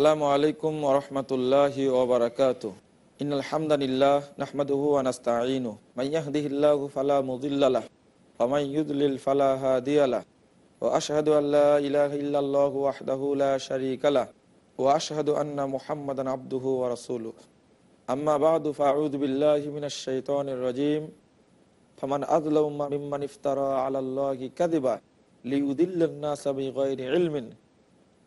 আসসালামু আলাইকুম ওরহমতুল্লাহি ওবরাকাত ইন আলহামদুলিল্লাহ নাহমাদুহু আনাস্তাঈনু মাইয়াহদিহিল্লাহু ফালা মুদিল্লালাহ ওয়া মান ইউদ্লিল ফালা হাদিয়ালাহ ওয়া আশহাদু আল্লা ইলাহা ইল্লাল্লাহু ওয়াহদাহু লা শারীকা লাহ ওয়া আশহাদু আন্না মুহাম্মাদান আবদুহু ওয়া রাসূলুহু। আম্মা বা'দু ফাআউযু বিল্লাহি মিনাশ শাইতানির রাজীম। ফামান আযলামু মিম্মান ইফতারা আলাল্লাহি কাযিবা লিয়ুদিল্লান নাসা বিগাইরি ইলমিন।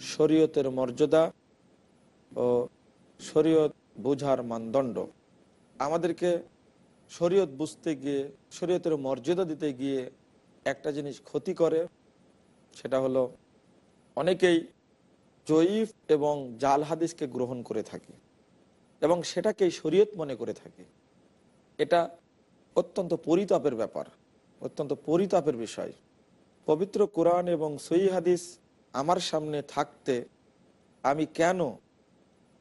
শরীয়তের মর্যাদা ও শরীয়ত বুঝার মানদণ্ড। আমাদেরকে শরীয়ত বুঝতে গিয়ে, শরীয়তের মর্যাদা দিতে গিয়ে একটা জিনিস ক্ষতি করে, সেটা হলো অনেকেই জয়ীফ এবং জাল হাদিসকে গ্রহণ করে থাকে এবং সেটাকেই শরীয়ত মনে করে থাকে। এটা অত্যন্ত পরিতাপের ব্যাপার, অত্যন্ত পরিতাপের বিষয়। পবিত্র কোরআন এবং সই হাদিস আমার সামনে থাকতে আমি কেন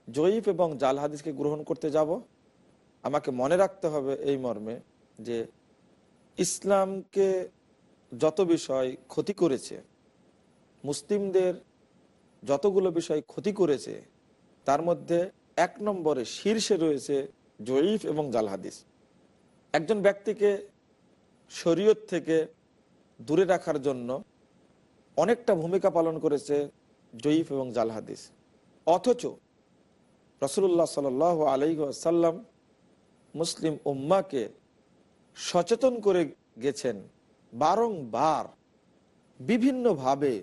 জয়ীফ এবং জাল হাদিসকে গ্রহণ করতে যাব? আমাকে মনে রাখতে হবে এই মর্মে যে ইসলামকে যত বিষয় ক্ষতি করেছে, মুসলিমদের যতগুলো বিষয় ক্ষতি করেছে, তার মধ্যে এক নম্বরে শীর্ষে রয়েছে জয়ীফ এবং জাল হাদিস। একজন ব্যক্তিকে শরীয়ত থেকে দূরে রাখার জন্য অনেকটা ভূমিকা পালন করেছে জয়ীফ এবং জাল হাদিস। অথচ রসুল্লাহ সাল আলহিসাল্লাম মুসলিম উম্মাকে সচেতন করে গেছেন বারংবার বিভিন্নভাবে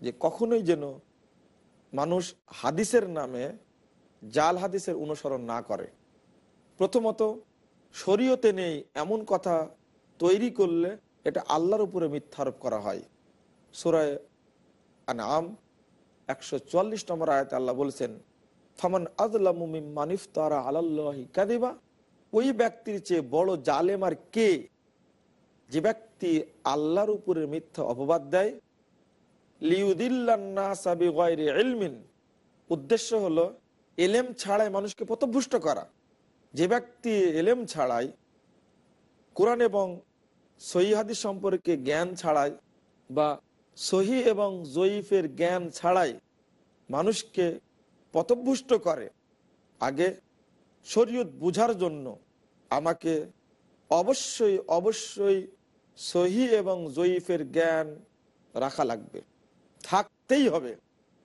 যে কখনোই যেন মানুষ হাদিসের নামে জাল হাদিসের অনুসরণ না করে। প্রথমত, শরীয়তে নেই এমন কথা তৈরি করলে এটা আল্লাহর উপরে মিথ্যারোপ করা হয়। সুরায় আনাম একশো চুয়াল্লিশ নম্বর আয়তে আল্লাহ বলছেন, ফামান আজলামিফ তারা আল্লাহি কাদিবা ওই ব্যক্তির চেয়ে বড় জালেম আর কে? যে ব্যক্তি আল্লাহর উপরে মিথ্যা অপবাদ দেয়। লিউদিল্লামিন উদ্দেশ্য হলো এলেম ছাড়াই মানুষকে পথভুষ্ট করা। যে ব্যক্তি এলেম ছাড়াই, কোরআন এবং সহিহাদি সম্পর্কে জ্ঞান ছাড়াই বা সহি এবং জয়ীফের জ্ঞান ছাড়াই মানুষকে পথভুষ্ট করে। আগে শরীয়ত বুঝার জন্য আমাকে অবশ্যই অবশ্যই সহি এবং জয়ীফের জ্ঞান রাখা লাগবে। থাকতেই হবে।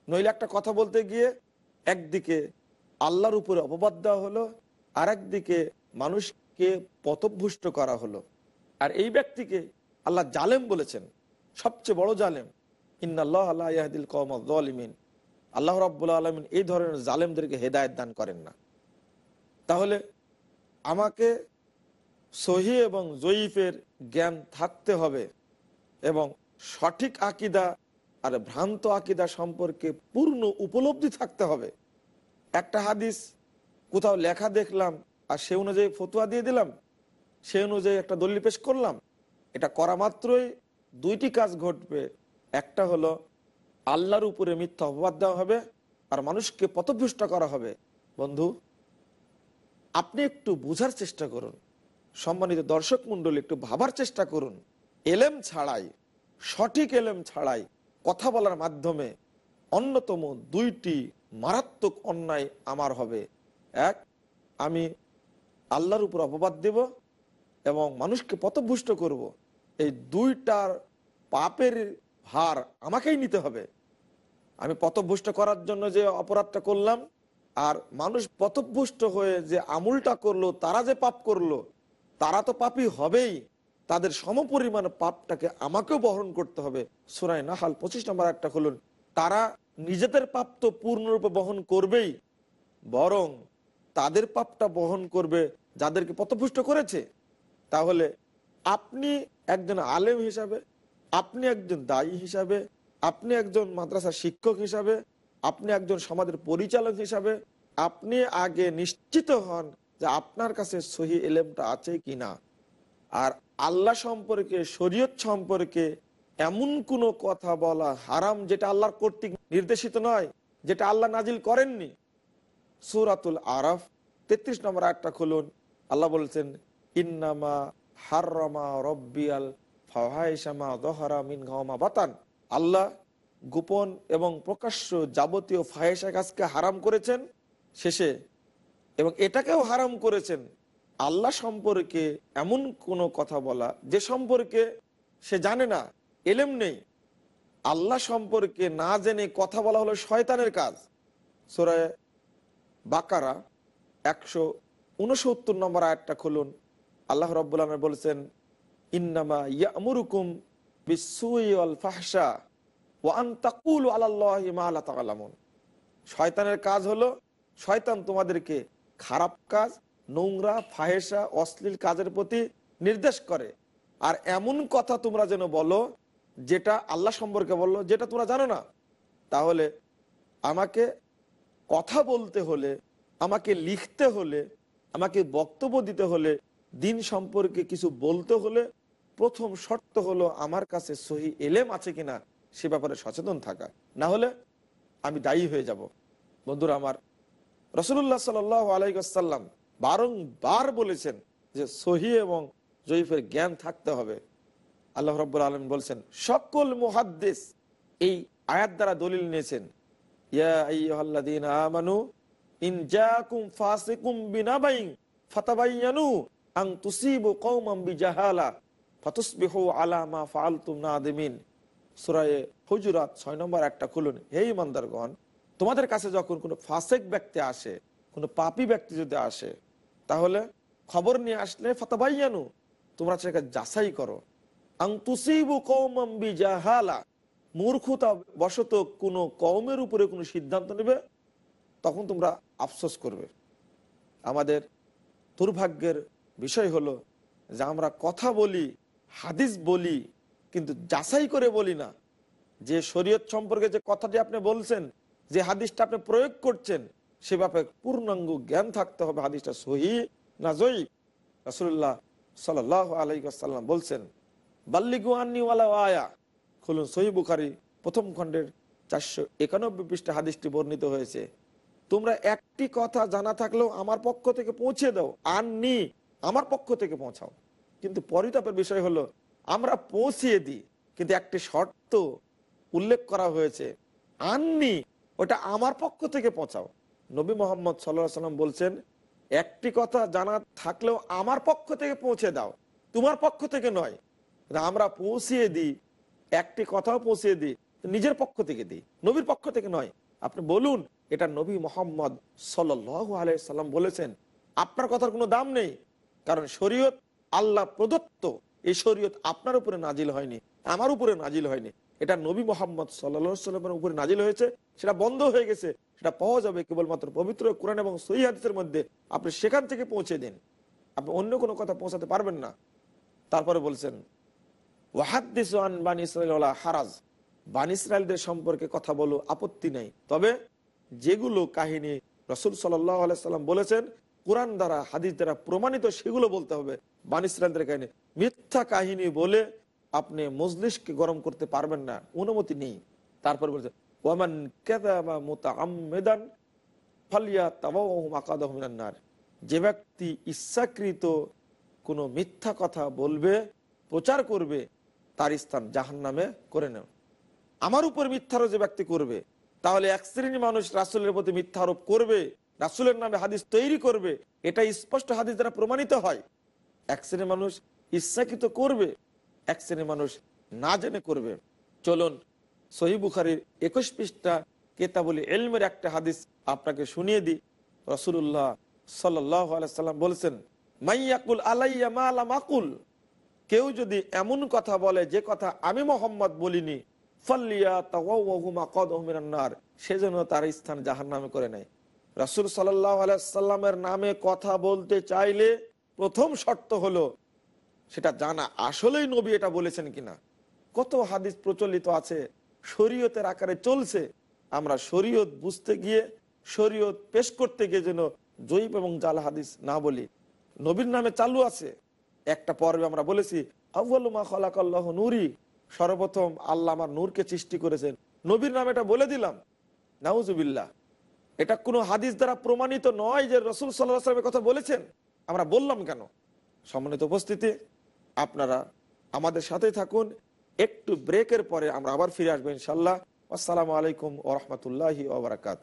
নইলে একটা কথা বলতে গিয়ে একদিকে আল্লাহর উপরে অপবাদ দেওয়া হলো আর একদিকে মানুষকে পথভুষ্ট করা হলো। আর এই ব্যক্তিকে আল্লাহ জালেম বলেছেন। সবচেয়ে বড় জালেম। ইন্নআল্লাহ আল্লাহদিল কমিন আল্লাহ রব্বুল্লা আলমিন এই ধরনের জালেমদেরকে হেদায়ত দান করেন না। তাহলে আমাকে সহি এবং জয়ীফের জ্ঞান থাকতে হবে এবং সঠিক আকিদা আর ভ্রান্ত আকিদা সম্পর্কে পূর্ণ উপলব্ধি থাকতে হবে। একটা হাদিস, কোথাও লেখা দেখলাম আর সে অনুযায়ী ফতুয়া দিয়ে দিলাম, সে অনুযায়ী একটা দলিল পেশ করলাম। এটা করা মাত্রই দুইটি কাজ ঘটবে। একটা হলো, আল্লাহর উপরে মিথ্যা অপবাদ দেওয়া হবে আর মানুষকে পথভ্রষ্ট করা হবে। বন্ধু, আপনি একটু বুঝার চেষ্টা করুন। সম্মানিত দর্শক মন্ডলী একটু ভাবার চেষ্টা করুন। এলেম ছাড়াই, সঠিক এলেম ছাড়াই কথা বলার মাধ্যমে অন্যতম দুইটি মারাত্মক অন্যায় আমার হবে। এক, আমি আল্লাহর উপর অপবাদ দেব এবং মানুষকে পথভুষ্ট করব। এই দুইটার পাপের ভার আমাকেই নিতে হবে। আমি পথভুষ্ট করার জন্য যে অপরাধটা করলাম, আর মানুষ পথভুষ্ট হয়ে যে আমুলটা করল, তারা যে পাপ করল, তারা তো পাপই হবেই। তাদের সমপরিমাণ পাপটাকে আমাকেও বহন করতে হবে। সুরাই নাহাল পঁচিশ নম্বর একটা খুলুন। তারা নিজেদের পাপ তো পূর্ণরূপে বহন করবেই, বরং তাদের পাপটা বহন করবে যাদেরকে পথভুষ্ট করেছে। তাহলে আপনি একজন আলেম হিসাবে, আপনি একজন দায়ী হিসাবে, আপনি একজন মাদ্রাসা শিক্ষক হিসাবে, আপনি একজন সমাজের পরিচালক হিসাবে, আপনি আগে নিশ্চিত হন যে আপনার কাছে সহি এলেমটা আছে কি না। আর আল্লাহ সম্পর্কে, শরীয়ত সম্পর্কে এমন কোনো কথা বলা হারাম যেটা আল্লাহর কর্তৃক নির্দেশিত নয়, যেটা আল্লাহ নাজিল করেননি। সুরাতুল আরাফ, তেত্রিশ নম্বর একটা খুলুন। আল্লাহ বলছেন, ইন্নামা হাররামা রব্বিয়াল ফাহাইশামা দহরা মিন গাওমা বাতান। আল্লাহ গোপন এবং প্রকাশ্য যাবতীয় ফাহেসা কাজকে হারাম করেছেন শেষে, এবং এটাকেও হারাম করেছেন। আল্লাহ সম্পর্কে এমন কোনো কথা বলা, যে সম্পর্কে সে জানে না, এলেম নেই। আল্লাহ সম্পর্কে না জেনে কথা বলা হলো শয়তানের কাজ। সোরায় বাকারা একশো উনসত্তর নম্বর আয়াতটা খুলুন। আল্লাহ রব্বুল বলছেন, ইন্নামা ইয়ামুরুকুম বিসুইল ফাহসা ওয়ান তাকুল আল্লাহ মা আল্লাহ তালামুন। শয়তানের কাজ হলো, শয়তান তোমাদেরকে খারাপ কাজ, নোংরা ফাহেসা অশ্লীল কাজের প্রতি নির্দেশ করে। আর এমন কথা তোমরা যেন বলো, যেটা আল্লাহ সম্পর্কে বলল, যেটা তোমরা জানো না। তাহলে আমাকে কথা বলতে হলে, আমাকে লিখতে হলে, আমাকে বক্তব্য দিতে হলে দিন সম্পর্কে কিছু বলতে হলে প্রথম শর্ত হলো আমার কাছে সহি এলেম আছে কিনা সে ব্যাপারে সচেতন থাকা। না হলে আমি দায়ী হয়ে যাব। বন্ধুরা আমার রসুল্লাহ সাল আলাইসাল্লাম বারংবার বলেছেন যে সহি এবং জয়ীফের জ্ঞান থাকতে হবে। আল্লাহ রব্বুল আলম বলছেন, সকল মুহাদ্দেশ এই আয়াত দ্বারা দলিল নিয়েছেন। ইয়া আমানু, ইন ফাসিকুম বিনাবাইন ফাতাবায়ানু আন তুসিবু কওমান বিজাহালা, ফাতুসবিহু আলা মা ফাআলতুম নাদিমিন। সূরা হুজুরাত 6 নম্বর একটা হে ইমানদারগণ, তোমাদের কাছে যখন কোনো ফাসেক ব্যক্তি আসে, কোনো পাপী ব্যক্তি যদি আসে, তাহলে খবর নিয়ে আসলে ফাতাবায়ানু তোমরা সেটাকে যাচাই করো। আং তুসিবু কওমান বিজাহালা, মূর্খতা বশত কোনো কওমের উপরে কোনো সিদ্ধান্ত নেবে, তখন তোমরা আফসোস করবে। আমাদের দুর্ভাগ্যের বিষয় হলো যে আমরা কথা বলি, হাদিস বলি, কিন্তু যাচাই করে বলি না। যে শরীয়ত সম্পর্কে যে কথাটি আপনি বলছেন, যে হাদিসটা আপনি প্রয়োগ করছেন, সে ব্যাপারে পূর্ণাঙ্গ জ্ঞান থাকতে হবে। হাদিসটা সহি না জয়ী? রাসুল্লাহ সাল আলাইসাল্লাম বলছেন, বাল্লিগু আন্নিওয়ালা আয়া। খুলুন সহি বুখারি, প্রথম খণ্ডের চারশো একানব্বই পৃষ্ঠা হাদিসটি বর্ণিত হয়েছে। তোমরা একটি কথা জানা থাকলেও আমার পক্ষ থেকে পৌঁছে দাও। আননি আমার পক্ষ থেকে পৌঁছাও। কিন্তু পরিতাপের বিষয় হলো, আমরা পৌঁছিয়ে দিই। কিন্তু একটি শর্ত উল্লেখ করা হয়েছে আননি ওটা আমার পক্ষ থেকে পৌঁছাও। নবী মোহাম্মদ সাল্লাহ সাল্লাম বলছেন, একটি কথা জানা থাকলেও আমার পক্ষ থেকে পৌঁছে দাও। তোমার পক্ষ থেকে নয়। আমরা পৌঁছিয়ে দিই, একটি কথাও পৌঁছিয়ে দিই নিজের পক্ষ থেকে দিই। নবীর পক্ষ থেকে নয়। আপনি বলুন, এটা নবী মোহাম্মদ সাল্লাম বলেছেন। আপনার কথার কোনো দাম নেই। কারণ শরীয়ত আল্লাহ প্রদত্ত। এই শরীয়ত আপনার উপরে নাজিল হয়নি, আমার উপরে নাজিল হয়নি। এটা নবী মোহাম্মদ সাল্লামের উপরে নাজিল হয়েছে, সেটা বন্ধ হয়ে গেছে, সেটা পাওয়া যাবে কেবলমাত্র পবিত্র কোরআন এবং সহি মধ্যে। আপনি সেখান থেকে পৌঁছে দিন, আপনি অন্য কোনো কথা পৌঁছাতে পারবেন না। তারপরে বলছেন, ওয়াহাদ্দিস বান ইসরায়েল হারাজ। বান ইসরায়েলদের সম্পর্কে কথা বলো, আপত্তি নেই। তবে যেগুলো কাহিনী রসুল সাল্লাম বলেছেন কোরআন দ্বারা, হাদিস দ্বারা প্রমাণিত, সেগুলো বলতে হবে। বান ইসরায়েলদের কাহিনী। মিথ্যা কাহিনী বলে আপনি মজলিসকে গরম করতে পারবেন না। অনুমতি নেই। তারপর বলছে যে ব্যক্তি ইচ্ছাকৃত কোনো মিথ্যা কথা বলবে, প্রচার করবে, তার স্থান জাহান নামে করে নেও। আমার উপর মিথ্যারোপ যে ব্যক্তি করবে, তাহলে এক শ্রেণি মানুষ রাসুলের প্রতি মিথ্যা আরোপ করবে? রাসুলের নামে হাদিস তৈরি করবে, এটা স্পষ্ট হাদিস দ্বারা প্রমাণিত হয়। এক শ্রেণি মানুষ ইচ্ছাকৃত করবে, এক শ্রেণি মানুষ না জেনে করবে। চলুন সহি বুখারির একুশ পৃষ্ঠা কেতাবলি এলমের একটা হাদিস আপনাকে শুনিয়ে দিই। রসুল্লাহ সাল্লাম বলছেন মাইয়াকুল আলাইয়া মা আলাম কেউ যদি এমন কথা বলে, যে কথা আমি মোহাম্মদ বলিনি ফল্লিয়া তাহুমা কদমিনার সেজন্য তার স্থান জাহান নামে করে নেয়। রাসুল সাল্লামের নামে কথা বলতে চাইলে প্রথম শর্ত হলো সেটা জানা। আসলেই নবী এটা বলেছেন কিনা? কত হাদিস প্রচলিত আছে, শরীয়তের আকারে চলছে। আমরা শরীয়ত বুঝতে গিয়ে, শরীয়ত পেশ করতে গিয়ে যেন জয়ীব এবং জাল হাদিস না বলি। নবীর নামে চালু আছে। একটা পর্বে আমরা বলেছি আউ্বালুমা নুরি। সর্বপ্রথম আল্লাহ আমার নূরকে সৃষ্টি করেছেন। নবীর নামে এটা বলে দিলাম। নাউজুবিল্লাহ। এটা কোনো হাদিস দ্বারা প্রমাণিত নয় যে রসুল সাল্লাহ সাল্লামের কথা বলেছেন। আমরা বললাম কেন? সম্মানিত উপস্থিতি, আপনারা আমাদের সাথে থাকুন। একটু ব্রেকের পরে আমরা আবার ফিরে আসব ইনশাল্লাহ আসসালামু আলাইকুম ওরহমতুল্লাহি ওবরাকাত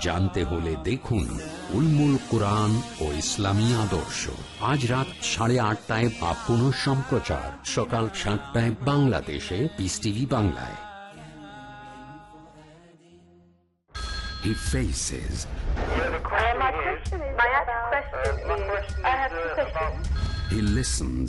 জানতে হলে দেখুন উলমুল কোরআন ও ইসলামী আদর্শ। আজ রাত সাড়ে আটটায় বা পুনঃ সম্প্রচার। সকাল সাতটায় বাংলাদেশে পিস টিভি বাংলায়। He faces, My question is my question is, I have two questions. he listens,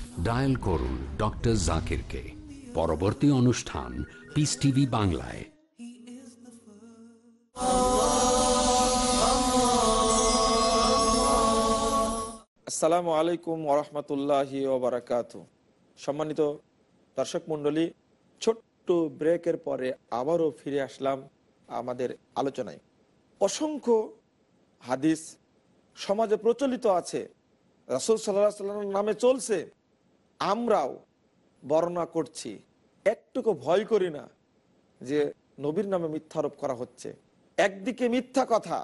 dial করুন ডক্টর জাকিরকে। পরবর্তী অনুষ্ঠান পিস টিভি বাংলায়। আসসালামু আলাইকুম ওরহমতুল্লাহি ওবরাকাত। সম্মানিত দর্শক মণ্ডলী, ছোট্ট ব্রেকের পরে আবারও ফিরে আসলাম আমাদের আলোচনায়। অসংখ্য হাদিস সমাজে প্রচলিত আছে। রাসুল সাল্লাহ সাল্লামের নামে চলছে। আমরাও বর্ণনা করছি, একটুকু ভয় করি না যে নবীর নামে মিথ্যারোপ করা হচ্ছে। একদিকে মিথ্যা কথা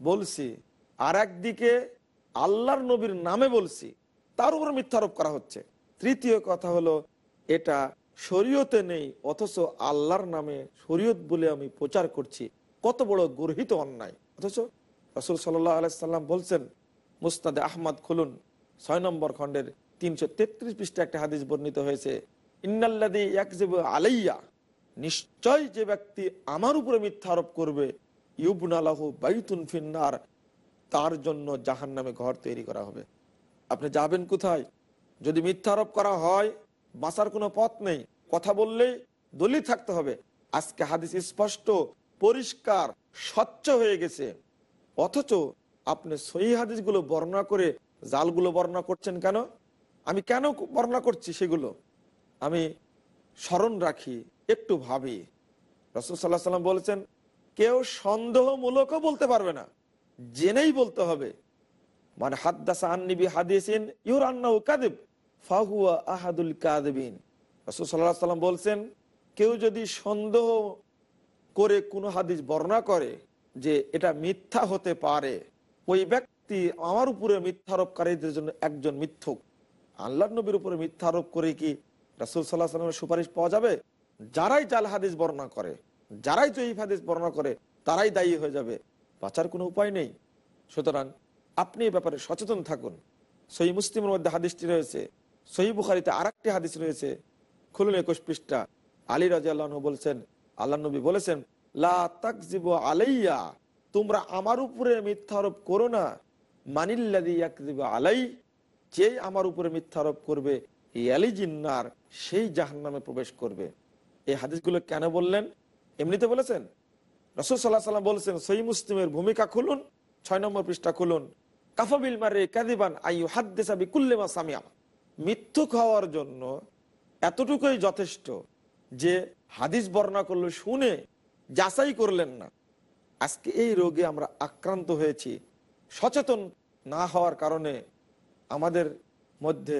বলছি আর একদিকে আল্লাহর নবীর নামে বলছি, তার উপর মিথ্যারোপ করা হচ্ছে। তৃতীয় কথা হলো, এটা শরীয়তে নেই, অথচ আল্লাহর নামে শরীয়ত বলে আমি প্রচার করছি। কত বড় গর্হিত অন্যায়। অথচ রসুল সাল্লাহ আলাইসাল্লাম বলছেন মুস্তাদে আহমদ খুলুন, ছয় নম্বর খণ্ডের তিনশো তেত্রিশ পৃষ্ঠা একটা হাদিস বর্ণিত হয়েছে ইন্নাল্লাদি ইয়াকজিবু আলাইয়া নিশ্চয় যে ব্যক্তি আমার উপরে মিথ্যা আরোপ করবে ইউবনালাহু বাইতুন ফিন্নার তার জন্য জাহান নামে ঘর তৈরি করা হবে। আপনি যাবেন কোথায়? যদি মিথ্যা আরোপ করা হয়, বাঁচার কোনো পথ নেই, কথা বললেই দলিল থাকতে হবে। আজকে হাদিস স্পষ্ট, পরিষ্কার, স্বচ্ছ হয়ে গেছে। অথচ আপনি সহি হাদিসগুলো বর্ণনা করে জালগুলো বর্ণনা করছেন কেন? আমি কেন বর্ণনা করছি সেগুলো? আমি স্মরণ রাখি, একটু ভাবি। রসুল সাল্লাহ সাল্লাম বলেছেন, কেউ সন্দেহমূলকও বলতে পারবে না, জেনেই বলতে হবে। মানে হাদ্দাসা আন্নিবি হাদিসিন ইউর আন্না কাদেব ফাহুয়া আহাদুল কাদেবিন রসুল সাল্লাহ সাল্লাম বলছেন, কেউ যদি সন্দেহ করে কোনো হাদিস বর্ণনা করে যে এটা মিথ্যা হতে পারে, ওই ব্যক্তি আমার উপরে মিথ্যারোপকারীদের জন্য একজন মিথ্যুক। আল্লাহ নবীর উপরে মিথ্যা আরোপ করে কি রাসুল সাল্লাহ সাল্লামের সুপারিশ পাওয়া যাবে? যারাই জাল হাদিস বর্ণনা করে, যারাই জয়ীফ হাদিস বর্ণনা করে, তারাই দায়ী হয়ে যাবে। বাঁচার কোনো উপায় নেই। সুতরাং আপনি এ ব্যাপারে সচেতন থাকুন। সহি মুসলিমের মধ্যে হাদিসটি রয়েছে, সহি বুখারিতে আর হাদিস রয়েছে। খুলুন একুশ পৃষ্ঠা। আলী রাজা আল্লাহ বলছেন আল্লাহ নবী বলেছেন আলাইয়া, তোমরা আমার উপরে মিথ্যা আরোপ করো না। মানিল্লাদি আলাই যে আমার উপরে মিথ্যা আরোপ করবে ইয়ালি জিন্নার সেই জাহান নামে প্রবেশ করবে। এই হাদিসগুলো কেন বললেন? এমনিতে বলেছেন? রসুল সাল্লাহ সাল্লাম বলছেন সই মুসলিমের ভূমিকা খুলুন, ছয় নম্বর পৃষ্ঠা খুলুন। কাফাবিল মারে কাদিবান আইউ হাদ্দেসাবি কুল্লেমা সামিয়া মিথ্যুক হওয়ার জন্য এতটুকুই যথেষ্ট যে হাদিস বর্ণনা করল শুনে যাচাই করলেন না। আজকে এই রোগে আমরা আক্রান্ত হয়েছি। সচেতন না হওয়ার কারণে আমাদের মধ্যে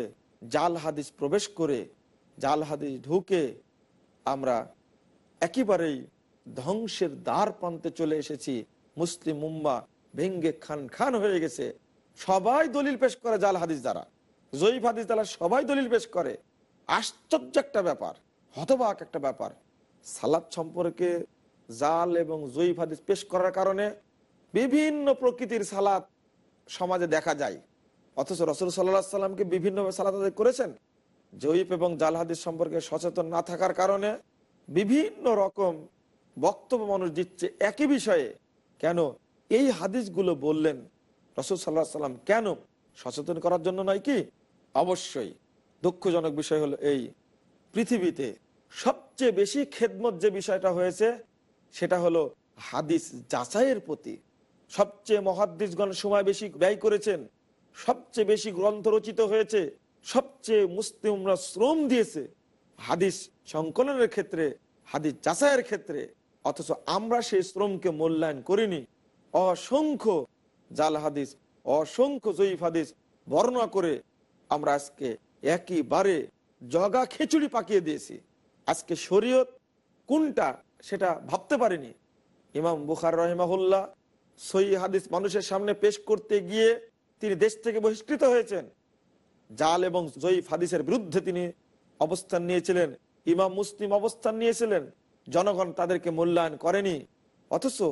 জাল হাদিস প্রবেশ করে, জাল হাদিস ঢুকে আমরা একেবারেই ধ্বংসের দ্বার প্রান্তে চলে এসেছি। মুসলিম মুম্বা ভেঙ্গে খান খান হয়ে গেছে। সবাই দলিল পেশ করে জাল হাদিস দ্বারা। জয়ীফ হাদিস দ্বারা সবাই দলিল পেশ করে। আশ্চর্য একটা ব্যাপার, হতবাক একটা ব্যাপার। সালাদ সম্পর্কে জাল এবং জয়ীফ হাদিস পেশ করার কারণে বিভিন্ন প্রকৃতির সালাদ সমাজে দেখা যায়। অথচ রসুল সাল্লাহ সাল্লামকে বিভিন্নভাবে আদায় করেছেন। জয়ীফ এবং জাল হাদিস সম্পর্কে সচেতন না থাকার কারণে বিভিন্ন রকম বক্তব্য মানুষ দিচ্ছে একই বিষয়ে। কেন? এই হাদিসগুলো বললেন রসুল সাল্লাহ সাল্লাম কেন? সচেতন করার জন্য নয় কি? অবশ্যই। দুঃখজনক বিষয় হলো এই পৃথিবীতে সবচেয়ে বেশি খেদমত যে বিষয়টা হয়েছে, সেটা হলো হাদিস যাচাইয়ের প্রতি। সবচেয়ে মহাদিসগণ সময় বেশি ব্যয় করেছেন। সবচেয়ে বেশি গ্রন্থ রচিত হয়েছে, সবচেয়ে মুসলিমরা শ্রম দিয়েছে, হাদিস সংকলনের ক্ষেত্রে, হাদিস যাচাইয়ের ক্ষেত্রে, অথচ আমরা সেই শ্রমকে মূল্যায়ন করিনি। অসংখ্য জাল হাদিস, অসংখ্য জয়ীফ হাদিস বর্ণনা করে আমরা আজকে একইবারে জগা খিচুড়ি পাকিয়ে দিয়েছি। আজকে শরীয়ত কোনটা সেটা ভাবতে পারিনি। ইমাম বুখার রহিমাহুল্লাহ সই হাদিস মানুষের সামনে পেশ করতে গিয়ে তিনি দেশ থেকে বহিষ্কৃত হয়েছেন। জাল এবং জয়ীফ হাদিসের বিরুদ্ধে তিনি অবস্থান নিয়েছিলেন। ইমাম মুসলিম অবস্থান নিয়েছিলেন। জনগণ তাদেরকে মূল্যায়ন করেনি। অথচ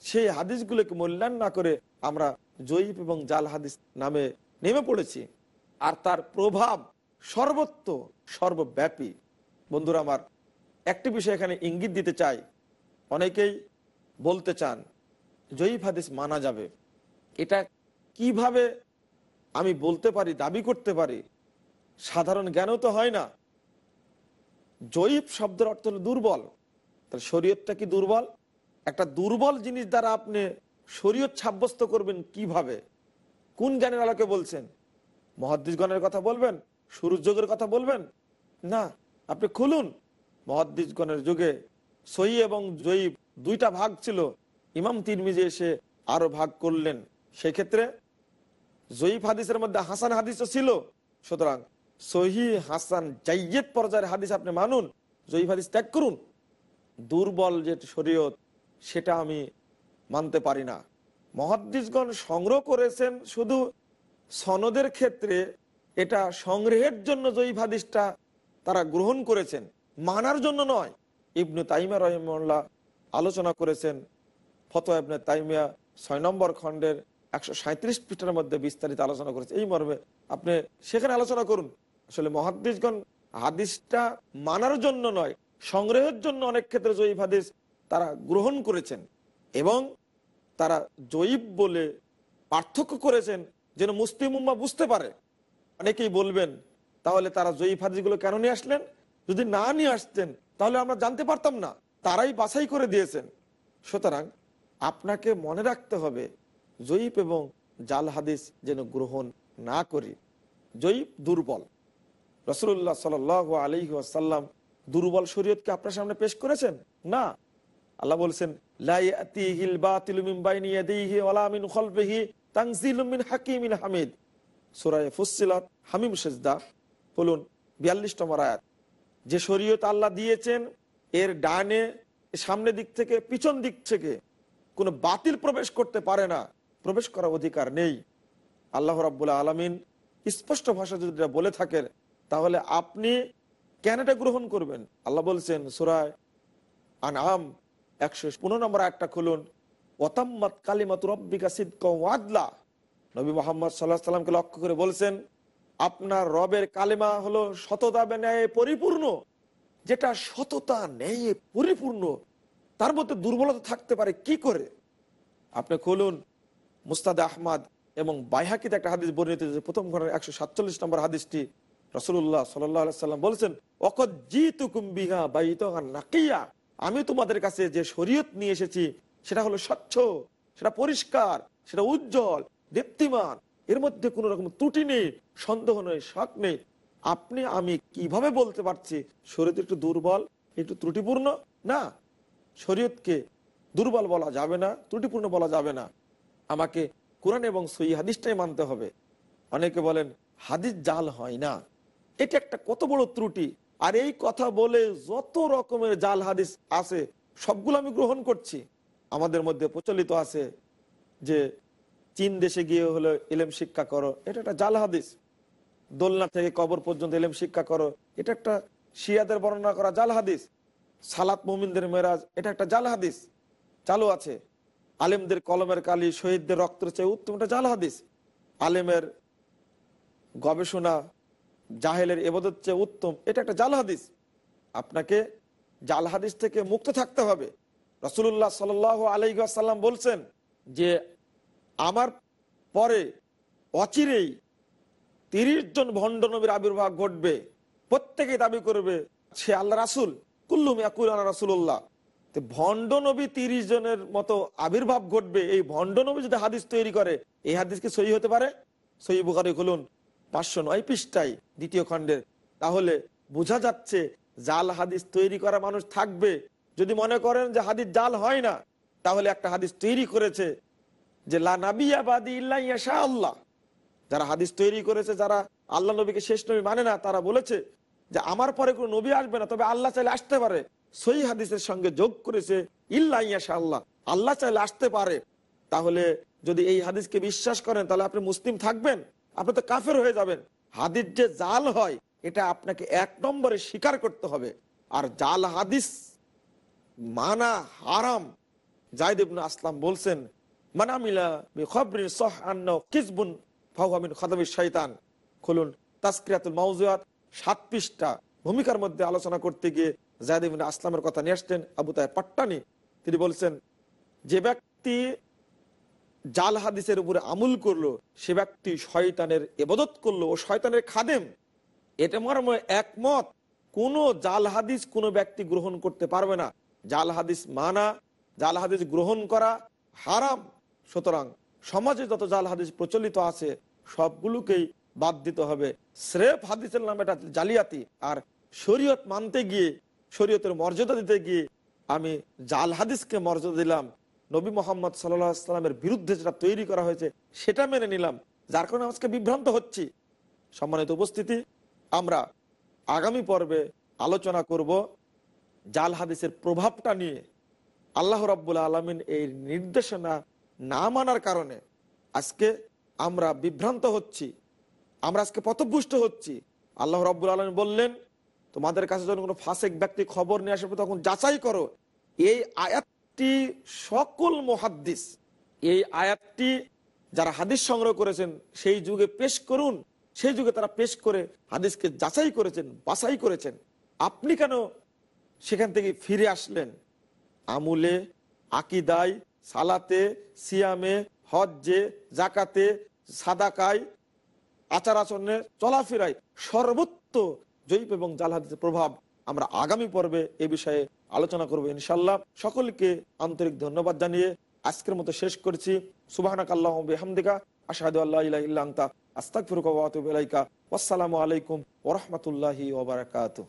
সেই হাদিসগুলোকে মূল্যায়ন না করে আমরা জয়ীফ এবং জাল হাদিস নামে নেমে পড়েছি। আর তার প্রভাব সর্বত্র সর্বব্যাপী। বন্ধুরা আমার, একটি বিষয় এখানে ইঙ্গিত দিতে চাই। অনেকেই বলতে চান, জয়ীফ হাদিস মানা যাবে। এটা কীভাবে আমি বলতে পারি, দাবি করতে পারি? সাধারণ জ্ঞানও তো হয় না। জয়ীফ শব্দের অর্থ হলো দুর্বল। তাহলে শরীয়তটা কি দুর্বল? একটা দুর্বল জিনিস দ্বারা আপনি শরীয়ত সাব্যস্ত করবেন কীভাবে? কোন জ্ঞানের আলোকে বলছেন? মহাদ্দিসগণের কথা বলবেন? সূর্যযোগের কথা বলবেন? না, আপনি খুলুন। মহাদ্দিসগণের যুগে সহি এবং জয়ীব দুইটা ভাগ ছিল। ইমাম তিরমিজি এসে আরও ভাগ করলেন। সেই ক্ষেত্রে জয়ীফ হাদিসের মধ্যে হাসান হাদিসও ছিল। সুতরাং সহি হাসান জাইয়েদ পর্যায়ের হাদিস আপনি মানুন, জয়ীফ হাদিস ত্যাগ করুন। দুর্বল যে শরীয়ত, সেটা আমি মানতে পারি না। মহাদ্দিসগণ সংগ্রহ করেছেন শুধু সনদের ক্ষেত্রে, এটা সংগ্রহের জন্য জয়ীফ হাদিসটা তারা গ্রহণ করেছেন, মানার জন্য নয়। ইবনু তাইমা রহিমল্লাহ আলোচনা করেছেন, ফতোয়া ইবনে তাইমিয়া ছয় নম্বর খণ্ডের একশো সাঁত্রিশ পৃষ্ঠার মধ্যে বিস্তারিত আলোচনা করেছে। এই মর্মে আপনি সেখানে আলোচনা করুন। আসলে মহাদ্দিসগণ হাদিসটা মানার জন্য নয়, সংগ্রহের জন্য অনেক ক্ষেত্রে জয়ীফ হাদিস তারা গ্রহণ করেছেন এবং তারা জয়ীব বলে পার্থক্য করেছেন যেন মুসলিম উম্মা বুঝতে পারে। অনেকেই বলবেন, তাহলে তারা জয়ীফ হাদিসগুলো কেন নিয়ে আসলেন? যদি না নিয়ে আসতেন, তাহলে আমরা জানতে পারতাম না। তারাই বাছাই করে দিয়েছেন। সুতরাং আপনাকে মনে রাখতে হবে জয়ীফ এবং জাল হাদিস যেন গ্রহণ না করি, জয়ীফ দুর্বল। রসুল্লাহ সাল আলী আসাল্লাম দুর্বল শরীয়তকে আপনার সামনে পেশ করেছেন? না। আল্লাহ বলছেন হামিদ। সুরায় ফুসিলাত হামিম সেজদা, বলুন বিয়াল্লিশ নম্বর যে শরীয়ত আল্লাহ দিয়েছেন, এর ডানে সামনের দিক থেকে, পিছন দিক থেকে কোনো বাতিল প্রবেশ করতে পারে না। প্রবেশ করার অধিকার নেই। আল্লাহ রাবুল্লাহ আলমিন স্পষ্ট ভাষা যদি বলে থাকেন, তাহলে আপনি কেন এটা গ্রহণ করবেন? আল্লাহ বলছেন, সুরায় আন আম একশো পনেরো নম্বর একটা খুলুন। ওতাম্মত কালিমাত রব্বিকা সিদ্ক ওয়াদলা। নবী মোহাম্মদ সাল্লাহ সাল্লামকে লক্ষ্য করে বলছেন, আপনার রবের কালিমা হলো সততা ন্যায় পরিপূর্ণ। যেটা সততা, ন্যায় পরিপূর্ণ, তার মধ্যে দুর্বলতা থাকতে পারে কি করে? আপনি খুলুন। মুস্তাদ আহমদ এবং বাইহাকিতে একটা হাদিস বর্ণিত প্রথম ঘরের একশো সাতচল্লিশ নম্বর হাদিসটি রসুল্লাহ সাল্লাম বলছেন নাকিয়া। আমি তোমাদের কাছে যে শরীয়ত নিয়ে এসেছি, সেটা হলো স্বচ্ছ, সেটা পরিষ্কার, সেটা উজ্জ্বল, দীপ্তিমান। এর মধ্যে কোনো রকম ত্রুটি নেই, সন্দেহ নেই শখ নেই। আপনি, আমি কীভাবে বলতে পারছি শরীর একটু দুর্বল, একটু ত্রুটিপূর্ণ? না, শরীয়তকে দুর্বল বলা যাবে না, ত্রুটিপূর্ণ বলা যাবে না। আমাকে কোরআন এবং সই হাদিসটাই মানতে হবে। অনেকে বলেন, হাদিস জাল হয় না। এটা একটা কত বড় ত্রুটি। আর এই কথা বলে যত রকমের জাল হাদিস আছে, সবগুলো আমি গ্রহণ করছি। আমাদের মধ্যে প্রচলিত আছে যে, চীন দেশে গিয়ে হলো এলেম শিক্ষা করো, এটা একটা জাল হাদিস। দোলনা থেকে কবর পর্যন্ত এলেম শিক্ষা করো, এটা একটা শিয়াদের বর্ণনা করা জাল হাদিস। সালাত মোমিনদের মেরাজ, এটা একটা জাল হাদিস। চালু আছে। আলেমদের কলমের কালি, শহীদদের রক্তের চেয়ে উত্তম এটা জাল হাদিস। আলেমের গবেষণা, জাহেলের এবাদত চেয়ে উত্তম, এটা একটা জাল হাদিস। আপনাকে জাল হাদিস থেকে মুক্ত থাকতে হবে। রসুল্লাহ সাল আলাইসাল্লাম বলছেন যে, আমার পরে অচিরেই তিরিশ জন ভণ্ড নবীর আবির্ভাব ঘটবে, প্রত্যেকেই দাবি করবে, সে আল্লাহ রাসুল। কুল্লুম রাসুল্লাহ ভণ্ড নবী তিরিশ জনের মতো আবির্ভাব ঘটবে। এই ভণ্ড নবী যদি হাদিস তৈরি করে, এই হাদিস কি সহি হতে পারে? সহি বুখারি খুলুন, পাঁচশো নয় পৃষ্ঠায় দ্বিতীয় খণ্ডের তাহলে বোঝা যাচ্ছে জাল হাদিস তৈরি করা মানুষ থাকবে। যদি মনে করেন যে হাদিস জাল হয় না, তাহলে একটা হাদিস তৈরি করেছে যে আল্লাহ যারা হাদিস তৈরি করেছে, যারা আল্লাহ নবীকে শেষ নবী মানে না, তারা বলেছে যে, আমার পরে কোনো নবী আসবে না, তবে আল্লাহ চাইলে আসতে পারে। সই হাদিসের সঙ্গে যোগ করেছে, ইল্লা আল্লাহ চাইলে আসতে পারে। তাহলে যদি এই হাদিসকে বিশ্বাস করেন, তাহলে আপনি মুসলিম থাকবেন, আপনি তো কাফের হয়ে যাবেন। হাদিস যে জাল হয়, এটা আপনাকে এক নম্বরে স্বীকার করতে হবে। আর জাল হাদিস মানা হারাম। জায়দ ইবনে আসলাম বলছেন মানামিলা শৈতান খুলুন, তাস্কিরাতুল মাউজুয়াত সাত পৃষ্ঠা ভূমিকার মধ্যে আলোচনা করতে গিয়ে জায়দ ইবনে আসলামের কথা নিয়ে আসতেন আবু তাই পাট্টানি। তিনি বলছেন, যে ব্যক্তি জাল হাদিসের উপরে আমুল করল, সে ব্যক্তি শয়তানের এবাদত করল ও শয়তানের খাদেম। এটা মর্ম একমত, কোন জাল হাদিস কোনো ব্যক্তি গ্রহণ করতে পারবে না। জাল হাদিস মানা, জাল হাদিস গ্রহণ করা হারাম। সুতরাং সমাজে যত জাল হাদিস প্রচলিত আছে, সবগুলোকেই বাদ দিতে হবে। স্রেফ হাদিসের নামে এটা জালিয়াতি। আর শরীয়ত মানতে গিয়ে শরীয়তের মর্যাদা দিতে গিয়ে আমি জাল হাদিসকে মর্যাদা দিলাম, নবী মোহাম্মদ সাল্লামের বিরুদ্ধে যেটা তৈরি করা হয়েছে সেটা মেনে নিলাম, যার কারণে আজকে বিভ্রান্ত হচ্ছি। সম্মানিত উপস্থিতি, আমরা আগামী পর্বে আলোচনা করব জাল হাদিসের প্রভাবটা নিয়ে। আল্লাহ রাব্বুল আলমিন এই নির্দেশনা না মানার কারণে আজকে আমরা বিভ্রান্ত হচ্ছি, আমরা আজকে পথভুষ্ট হচ্ছি। আল্লাহ রাব্বুল আলমিন বললেন তোমাদের কাছে যখন কোনো ফাঁসেক ব্যক্তি খবর নিয়ে আসবে, তখন যাচাই করো। এই আয়াতটি সকল মহাদ্দিস, এই আয়াতটি যারা হাদিস সংগ্রহ করেছেন, সেই যুগে পেশ করুন। সেই যুগে তারা পেশ করে হাদিসকে যাচাই করেছেন, বাছাই করেছেন। আপনি কেন সেখান থেকে ফিরে আসলেন? আমুলে, আকিদায়, সালাতে, সিয়ামে, হজ্জে জাকাতে সাদাকায় আচার আচরণে চলাফেরায় সর্বত্র জৈব এবং জাল হাদিসের প্রভাব আমরা আগামী পর্বে এ বিষয়ে আলোচনা করব ইনশাল্লাহ সকলকে আন্তরিক ধন্যবাদ জানিয়ে আজকের মতো শেষ করছি। সুবাহানাক আল্লাহ হামদিকা আশাহাদু আল্লাহ ইলাহা ইল্লা আনতা, আস্তাগফিরুকা ওয়া আতুবু ইলাইকা। ওয়াসসালামু আলাইকুম ওয়া রাহমাতুল্লাহি ওয়া বারাকাতুহু।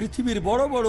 পৃথিবীর বড় বড়